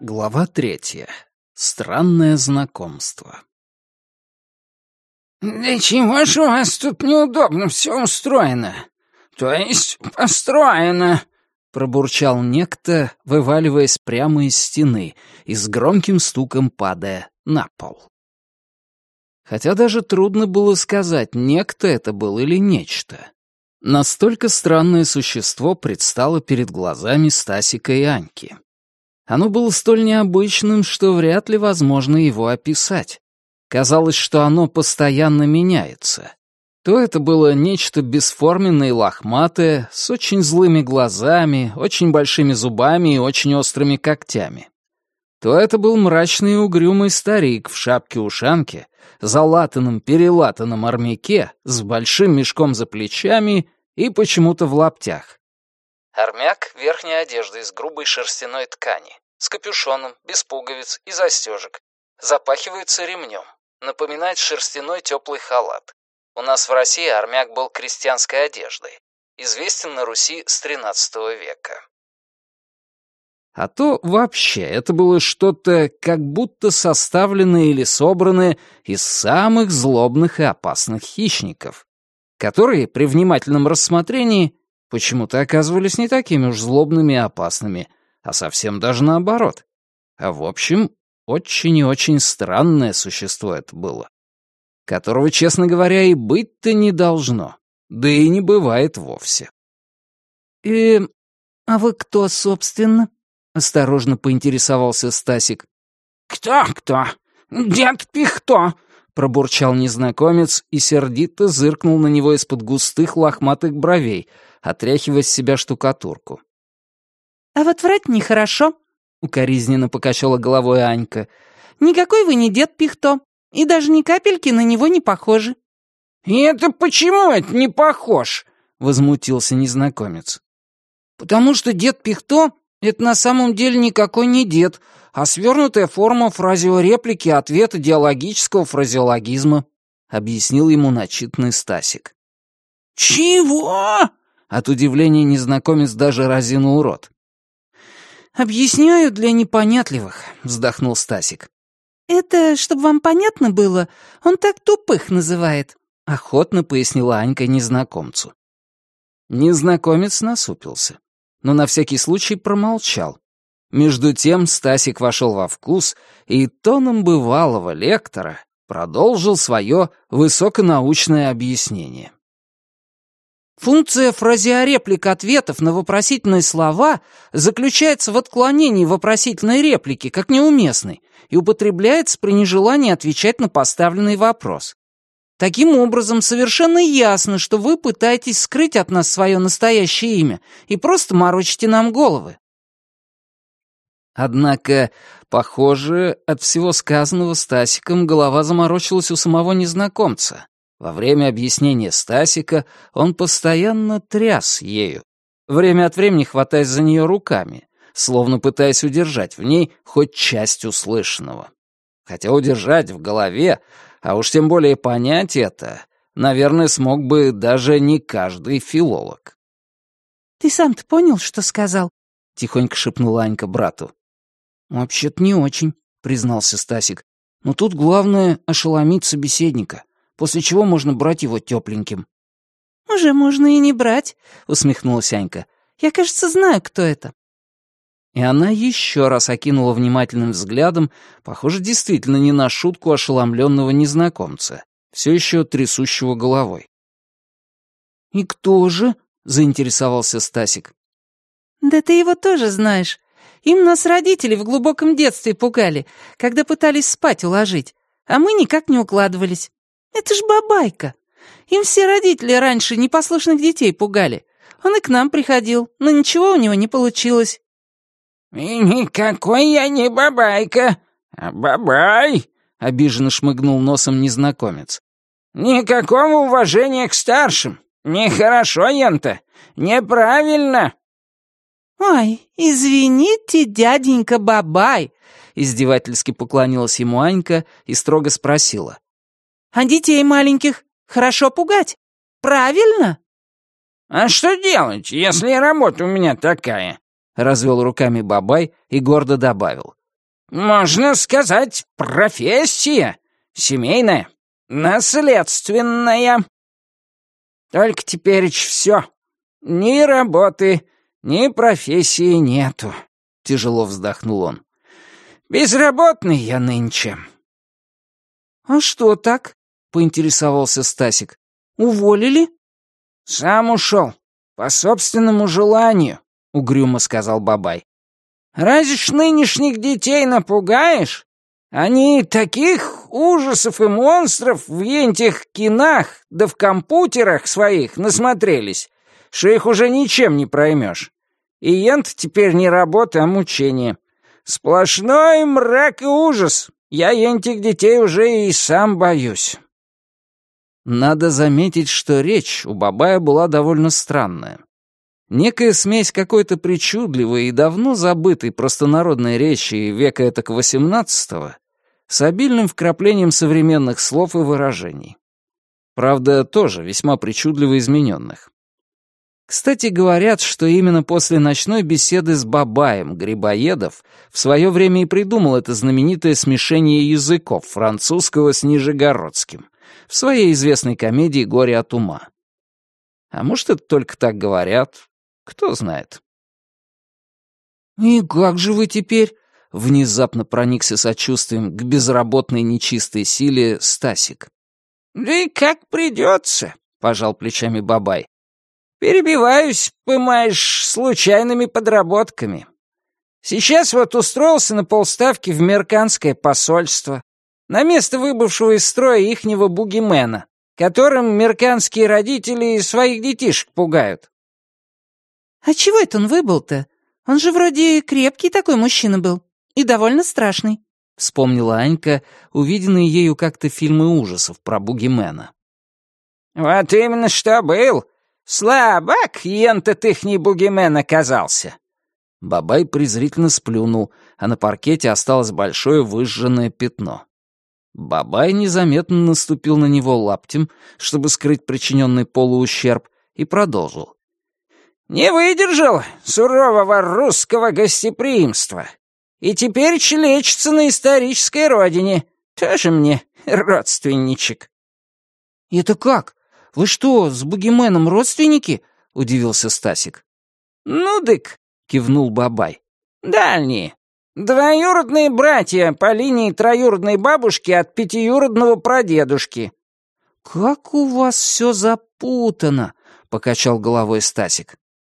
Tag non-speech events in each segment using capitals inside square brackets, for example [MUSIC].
Глава третья. Странное знакомство. «Да чего ж у вас тут неудобно все устроено? То есть построено?» Пробурчал некто, вываливаясь прямо из стены и с громким стуком падая на пол. Хотя даже трудно было сказать, некто это был или нечто. Настолько странное существо предстало перед глазами Стасика и Аньки. Оно было столь необычным, что вряд ли возможно его описать. Казалось, что оно постоянно меняется. То это было нечто бесформенное и лохматое, с очень злыми глазами, очень большими зубами и очень острыми когтями. То это был мрачный и угрюмый старик в шапке-ушанке, залатанном перелатанном армяке, с большим мешком за плечами и почему-то в лаптях. Армяк — верхняя одежда из грубой шерстяной ткани, с капюшоном, без пуговиц и застежек. Запахивается ремнем. Напоминает шерстяной теплый халат. У нас в России армяк был крестьянской одеждой. Известен на Руси с XIII века. А то вообще это было что-то как будто составленное или собранное из самых злобных и опасных хищников, которые при внимательном рассмотрении почему-то оказывались не такими уж злобными и опасными, а совсем даже наоборот. А в общем, очень и очень странное существо это было, которого, честно говоря, и быть-то не должно, да и не бывает вовсе. «И... а вы кто, собственно?» — осторожно поинтересовался Стасик. «Кто-кто? Дед Пихто!» пробурчал незнакомец и сердито зыркнул на него из-под густых лохматых бровей, отряхивая с себя штукатурку. «А вот врать нехорошо», — укоризненно покачала головой Анька. «Никакой вы не дед Пихто, и даже ни капельки на него не похожи». «И это почему это не похож?» — возмутился незнакомец. «Потому что дед Пихто — это на самом деле никакой не дед, а свернутая форма фразеореплики ответа диалогического фразеологизма», — объяснил ему начитанный Стасик. «Чего?» От удивления незнакомец даже разинул рот. «Объясняю для непонятливых», — вздохнул Стасик. «Это, чтобы вам понятно было, он так тупых называет», — охотно пояснила Анька незнакомцу. Незнакомец насупился, но на всякий случай промолчал. Между тем Стасик вошел во вкус и тоном бывалого лектора продолжил свое высоконаучное объяснение. Функция фразеореплик ответов на вопросительные слова заключается в отклонении вопросительной реплики как неуместной и употребляется при нежелании отвечать на поставленный вопрос. Таким образом, совершенно ясно, что вы пытаетесь скрыть от нас свое настоящее имя и просто морочите нам головы. Однако, похоже, от всего сказанного Стасиком голова заморочилась у самого незнакомца. Во время объяснения Стасика он постоянно тряс ею, время от времени хватаясь за нее руками, словно пытаясь удержать в ней хоть часть услышанного. Хотя удержать в голове, а уж тем более понять это, наверное, смог бы даже не каждый филолог. «Ты сам-то понял, что сказал?» — тихонько шепнула Анька брату. «Вообще-то не очень», — признался Стасик. «Но тут главное — ошеломить собеседника после чего можно брать его тепленьким». «Уже можно и не брать», — усмехнулась Анька. «Я, кажется, знаю, кто это». И она еще раз окинула внимательным взглядом, похоже, действительно не на шутку ошеломленного незнакомца, все еще трясущего головой. «И кто же?» — заинтересовался Стасик. «Да ты его тоже знаешь. Им нас родители в глубоком детстве пугали, когда пытались спать уложить, а мы никак не укладывались. Это ж бабайка. Им все родители раньше непослушных детей пугали. Он и к нам приходил, но ничего у него не получилось». «И никакой я не бабайка, а бабай!» — обиженно шмыгнул носом незнакомец. «Никакого уважения к старшим. Нехорошо, Янта. Неправильно!» «Ой, извините, дяденька Бабай!» Издевательски поклонилась ему Анька и строго спросила. А детей маленьких хорошо пугать. Правильно?» «А что делать, если работа у меня такая?» Развел руками Бабай и гордо добавил. можно сказать, профессия. Семейная, наследственная. Только теперь все. Ни работы, ни профессии нету. Тяжело вздохнул он. Безработный я нынче. А что так? Поинтересовался Стасик. Уволили? Сам ушел. По собственному желанию, угрюмо сказал Бабай. Разве ж нынешних детей напугаешь? Они таких ужасов и монстров в этих кинах да в компьютерах своих насмотрелись, что их уже ничем не проймешь. И ент теперь не работа, а мучение. Сплошной мрак и ужас. Я ентих детей уже и сам боюсь. Надо заметить, что речь у Бабая была довольно странная. Некая смесь какой-то причудливой и давно забытой простонародной речи века этак XVIII с обильным вкраплением современных слов и выражений. Правда, тоже весьма причудливо измененных. Кстати, говорят, что именно после ночной беседы с Бабаем Грибоедов в свое время и придумал это знаменитое смешение языков французского с нижегородским в своей известной комедии «Горе от ума». А может, это только так говорят, кто знает. «И как же вы теперь?» — внезапно проникся сочувствием к безработной нечистой силе Стасик. «Да и как придется», — пожал плечами Бабай. «Перебиваюсь, пымаешь, случайными подработками. Сейчас вот устроился на полставки в Мерканское посольство, на место выбывшего из строя ихнего бугимена, которым мерканские родители своих детишек пугают. «А чего это он выбыл-то? Он же вроде крепкий такой мужчина был. И довольно страшный», — вспомнила Анька, увиденные ею как-то фильмы ужасов про Бугимена. «Вот именно что был. Слабак, ента тыхний Бугимен оказался». Бабай презрительно сплюнул, а на паркете осталось большое выжженное пятно. Бабай незаметно наступил на него лаптем, чтобы скрыть причиненный Полу ущерб, и продолжил. Не выдержал сурового русского гостеприимства. И теперь лечится на исторической родине. Тоже мне родственничек. «Это как? Вы что, с Бугименом родственники?» — удивился Стасик. «Ну, дык», — кивнул Бабай. «Дальние. Двоюродные братья по линии троюродной бабушки от пятиюродного прадедушки». «Как у вас все запутано», — покачал головой Стасик.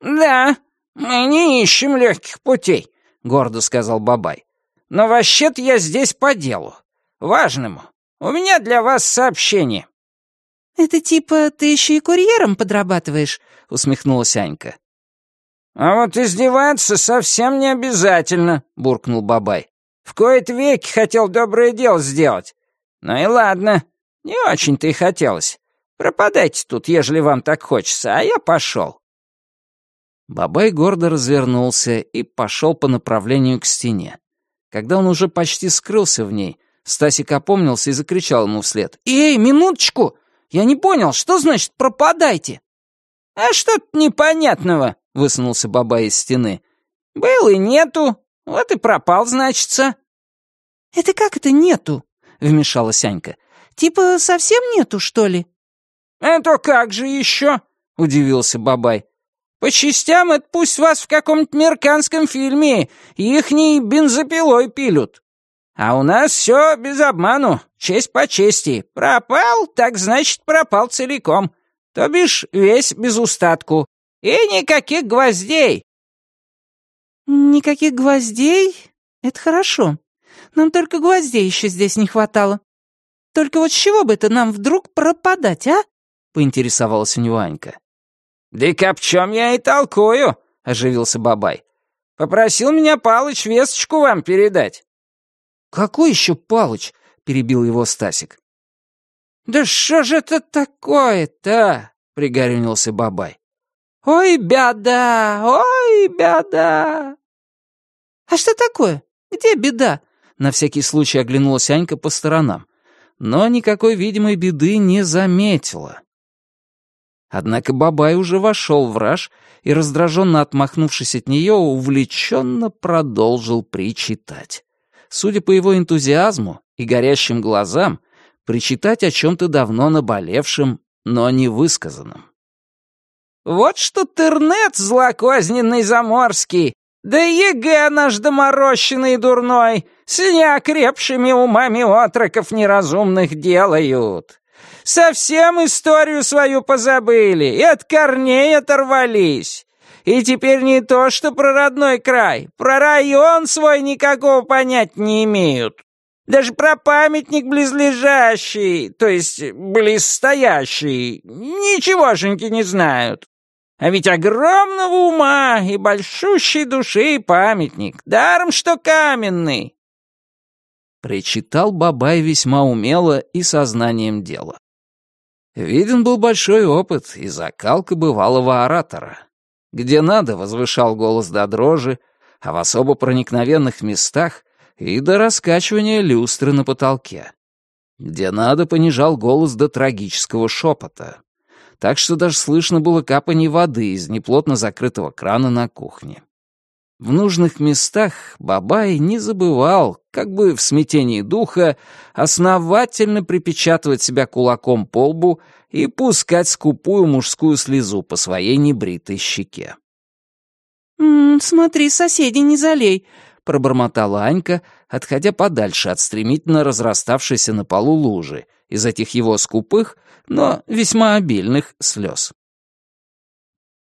«Да, мы не ищем легких путей», — гордо сказал Бабай. «Но вообще-то я здесь по делу. Важному. У меня для вас сообщение». «Это типа ты еще и курьером подрабатываешь?» — усмехнулась Анька. «А вот издеваться совсем не обязательно», — буркнул Бабай. «В кои-то веки хотел доброе дело сделать. Ну и ладно, не очень-то и хотелось. Пропадайте тут, ежели вам так хочется, а я пошел». Бабай гордо развернулся и пошел по направлению к стене. Когда он уже почти скрылся в ней, Стасик опомнился и закричал ему вслед. «Эй, минуточку! Я не понял, что значит «пропадайте»?» «А что-то непонятного», — высунулся Бабай из стены. «Был и нету, вот и пропал, значится». «Это как это нету?» — вмешалась Анька. «Типа совсем нету, что ли?» «Это как же еще?» — удивился Бабай. По частям это пусть вас в каком-нибудь мерканском фильме ихней бензопилой пилют. А у нас все без обману, честь по чести. Пропал, так значит пропал целиком. То бишь весь без устатку. И никаких гвоздей. Никаких гвоздей? Это хорошо. Нам только гвоздей еще здесь не хватало. Только вот с чего бы это нам вдруг пропадать, а? Поинтересовалась у него Анька. «Да об чем я и толкую», — оживился Бабай. «Попросил меня Палыч весточку вам передать». «Какой еще Палыч?» — перебил его Стасик. «Да что же это такое-то?» — пригорюнился Бабай. «Ой, беда! Ой, беда!» «А что такое? Где беда?» На всякий случай оглянулась Анька по сторонам, но никакой видимой беды не заметила. Однако Бабай уже вошел в раж и, раздраженно отмахнувшись от нее, увлеченно продолжил причитать. Судя по его энтузиазму и горящим глазам, причитать о чем-то давно наболевшем, но не высказанном. «Вот что тырнет злокозненный заморский, да ЕГЭ наш доморощенный и дурной, с неокрепшими умами отроков неразумных делают. Совсем историю свою позабыли и от корней оторвались. И теперь не то, что про родной край, про район свой никакого понять не имеют. Даже про памятник близлежащий, то есть близстоящий, ничегошеньки не знают. А ведь огромного ума и большущей души памятник, даром что каменный. Причитал Бабай весьма умело и сознанием дела. Виден был большой опыт и закалка бывалого оратора. Где надо, возвышал голос до дрожи, а в особо проникновенных местах и до раскачивания люстры на потолке. Где надо, понижал голос до трагического шепота. Так что даже слышно было капание воды из неплотно закрытого крана на кухне. В нужных местах Бабай не забывал, как бы в смятении духа, основательно припечатывать себя кулаком по лбу и пускать скупую мужскую слезу по своей небритой щеке. «М -м, «Смотри, соседи, не залей», — пробормотала Анька, отходя подальше от стремительно разраставшейся на полу лужи из этих его скупых, но весьма обильных слез.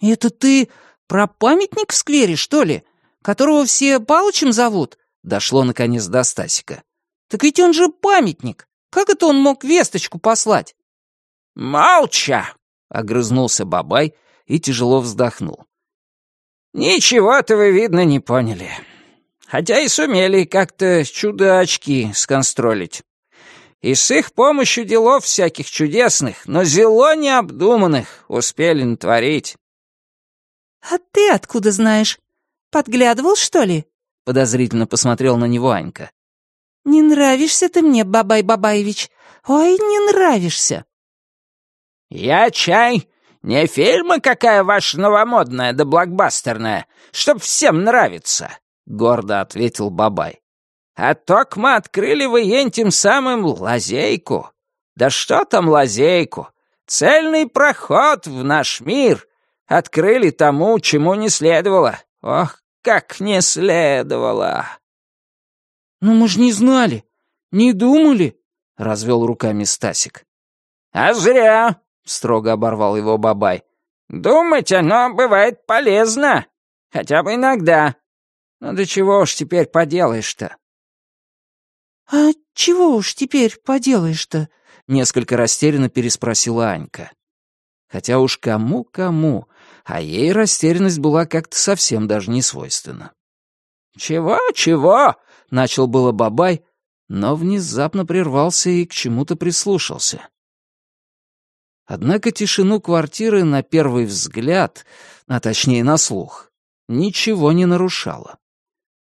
«Это ты про памятник в сквере, что ли?» которого все Палычем зовут?» Дошло, наконец, до Стасика. «Так ведь он же памятник. Как это он мог весточку послать?» «Молча!» — огрызнулся Бабай и тяжело вздохнул. «Ничего-то вы, видно, не поняли. Хотя и сумели как-то чудо-очки сконстролить. И с их помощью делов всяких чудесных, но зело необдуманных успели натворить». «А ты откуда знаешь?» Подглядывал, что ли?» — подозрительно посмотрел на него Анька. «Не нравишься ты мне, Бабай Бабаевич. Ой, не нравишься». «Я чай. Не фильмы какая ваша новомодная да блокбастерная, чтоб всем нравится», — гордо ответил Бабай. «А ток мы открыли вы тем самым лазейку. Да что там лазейку? Цельный проход в наш мир. Открыли тому, чему не следовало. Ох, как не следовало!» «Но мы ж не знали, не думали», — развел руками Стасик. «А зря!» — строго оборвал его Бабай. «Думать оно бывает полезно, хотя бы иногда. Ну да чего уж теперь поделаешь-то?» «А чего уж теперь поделаешь-то?» — несколько растерянно переспросила Анька. Хотя уж кому-кому, а ей растерянность была как-то совсем даже не свойственна. «Чего, чего?» — начал было Бабай, но внезапно прервался и к чему-то прислушался. Однако тишину квартиры на первый взгляд, а точнее на слух, ничего не нарушало.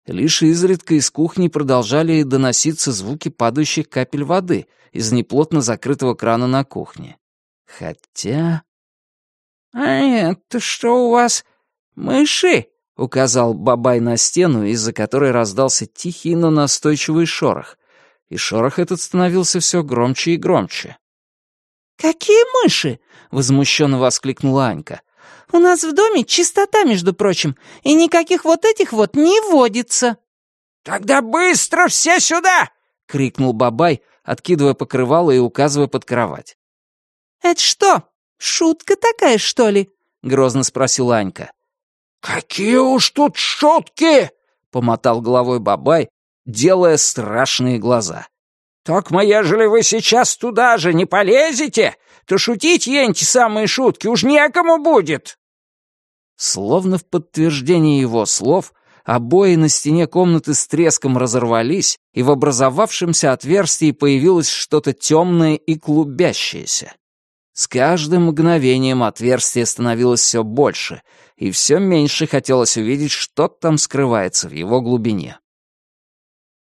Лишь изредка из кухни продолжали доноситься звуки падающих капель воды из неплотно закрытого крана на кухне. Хотя... «А это что у вас? Мыши?» — указал Бабай на стену, из-за которой раздался тихий, но настойчивый шорох. И шорох этот становился все громче и громче. «Какие мыши?» — возмущенно воскликнула Анька. «У нас в доме чистота, между прочим, и никаких вот этих вот не водится». «Тогда быстро все сюда!» — крикнул Бабай, откидывая покрывало и указывая под кровать. «Это что, «Шутка такая, что ли?» — грозно спросила Анька. «Какие уж тут шутки!» — помотал головой Бабай, делая страшные глаза. «Так, ежели вы сейчас туда же не полезете, то шутить енти самые шутки уж некому будет!» Словно в подтверждение его слов, обои на стене комнаты с треском разорвались, и в образовавшемся отверстии появилось что-то темное и клубящееся. С каждым мгновением отверстие становилось все больше, и все меньше хотелось увидеть, что там скрывается в его глубине.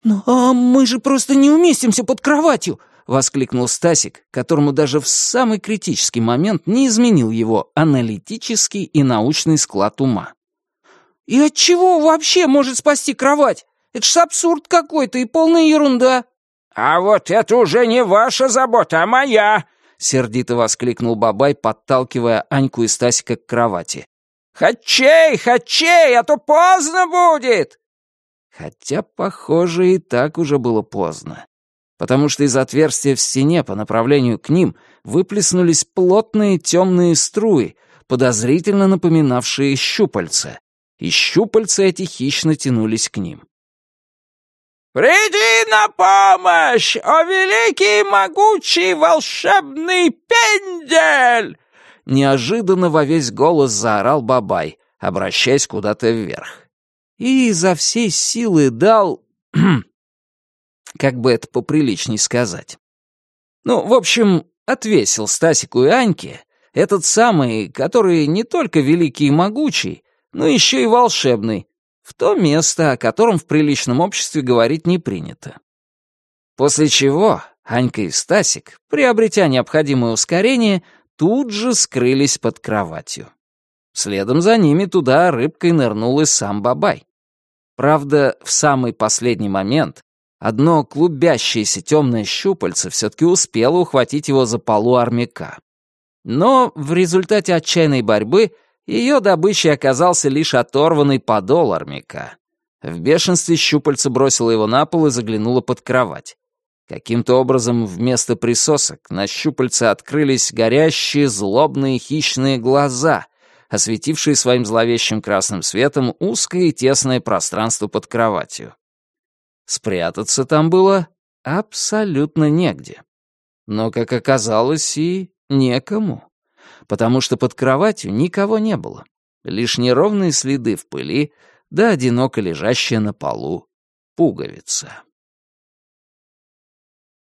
«Ну, а мы же просто не уместимся под кроватью!» — воскликнул Стасик, которому даже в самый критический момент не изменил его аналитический и научный склад ума. «И от чего вообще может спасти кровать? Это ж абсурд какой-то и полная ерунда». «А вот это уже не ваша забота, а моя!» — сердито воскликнул Бабай, подталкивая Аньку и Стасика к кровати. «Хачей, хачей, а то поздно будет!» Хотя, похоже, и так уже было поздно. Потому что из отверстия в стене по направлению к ним выплеснулись плотные темные струи, подозрительно напоминавшие щупальца. И щупальца эти хищно тянулись к ним. «Приди на помощь, о великий могучий волшебный пендель!» Неожиданно во весь голос заорал Бабай, обращаясь куда-то вверх. И изо всей силы дал... [CLEARS THROAT] как бы это поприличней сказать. Ну, в общем, отвесил Стасику и Аньке этот самый, который не только великий и могучий, но еще и волшебный, в то место, о котором в приличном обществе говорить не принято. После чего Анька и Стасик, приобретя необходимое ускорение, тут же скрылись под кроватью. Следом за ними туда рыбкой нырнул и сам Бабай. Правда, в самый последний момент одно клубящееся темное щупальце все-таки успело ухватить его за полу армяка. Но в результате отчаянной борьбы — ее добычей оказался лишь оторванный подол армяка. В бешенстве щупальца бросила его на пол и заглянула под кровать. Каким-то образом вместо присосок на щупальце открылись горящие, злобные, хищные глаза, осветившие своим зловещим красным светом узкое и тесное пространство под кроватью. Спрятаться там было абсолютно негде. Но, как оказалось, и некому потому что под кроватью никого не было. Лишь неровные следы в пыли, да одиноко лежащая на полу пуговица.